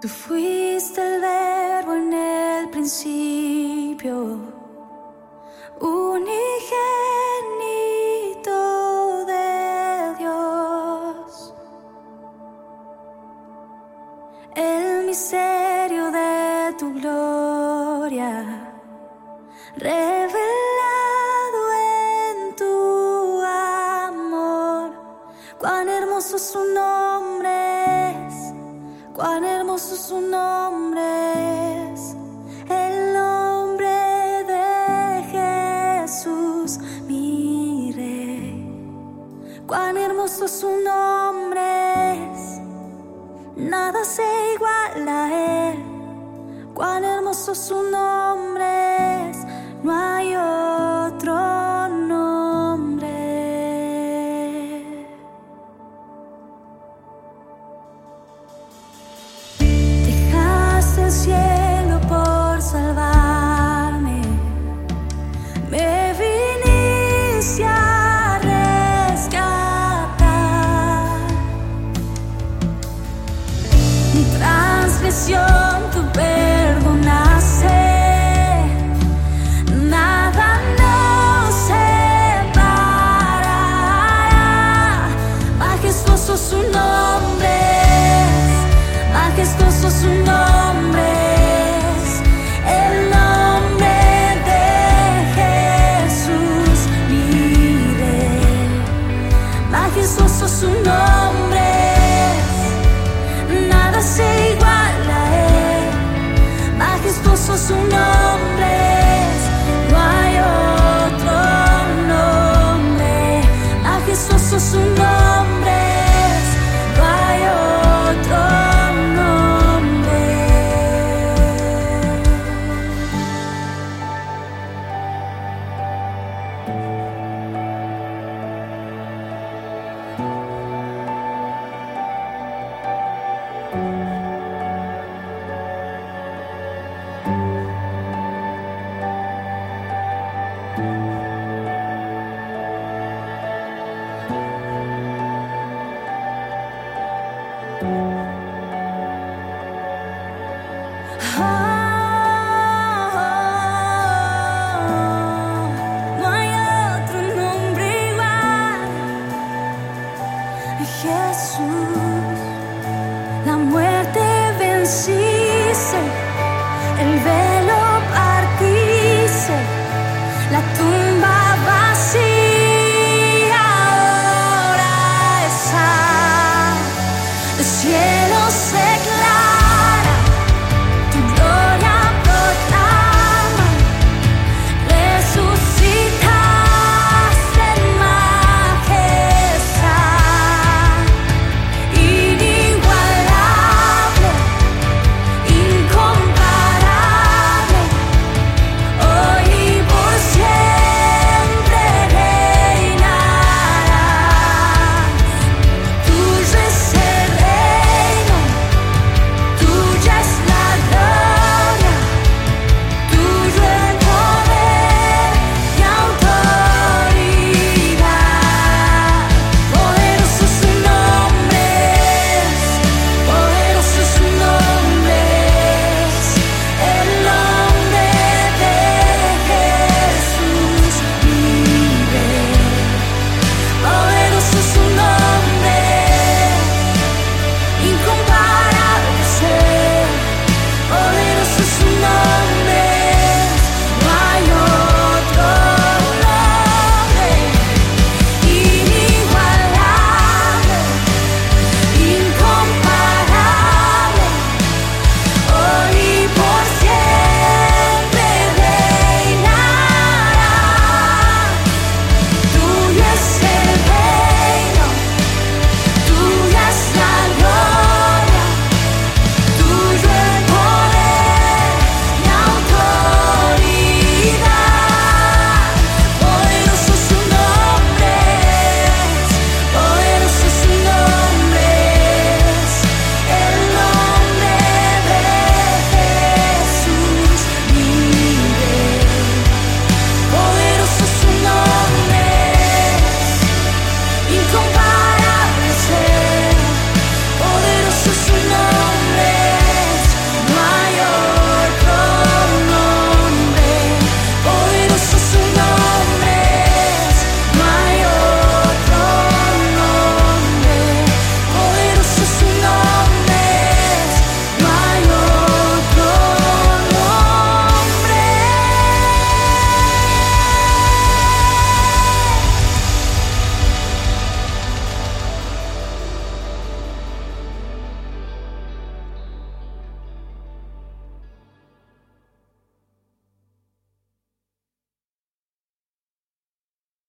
Tú fuiste el verbo en el principio, unigénito de Dios. El misterio de tu gloria, revelado en tu amor, cuán hermoso su nombre hermoso su nombre es, el nombre de Jesús, mi rey, cuán hermoso su nombre es, nada se iguala a él, cuán hermoso su nombre es, no hay otro transgresión tú Su La muerte venciste, el ver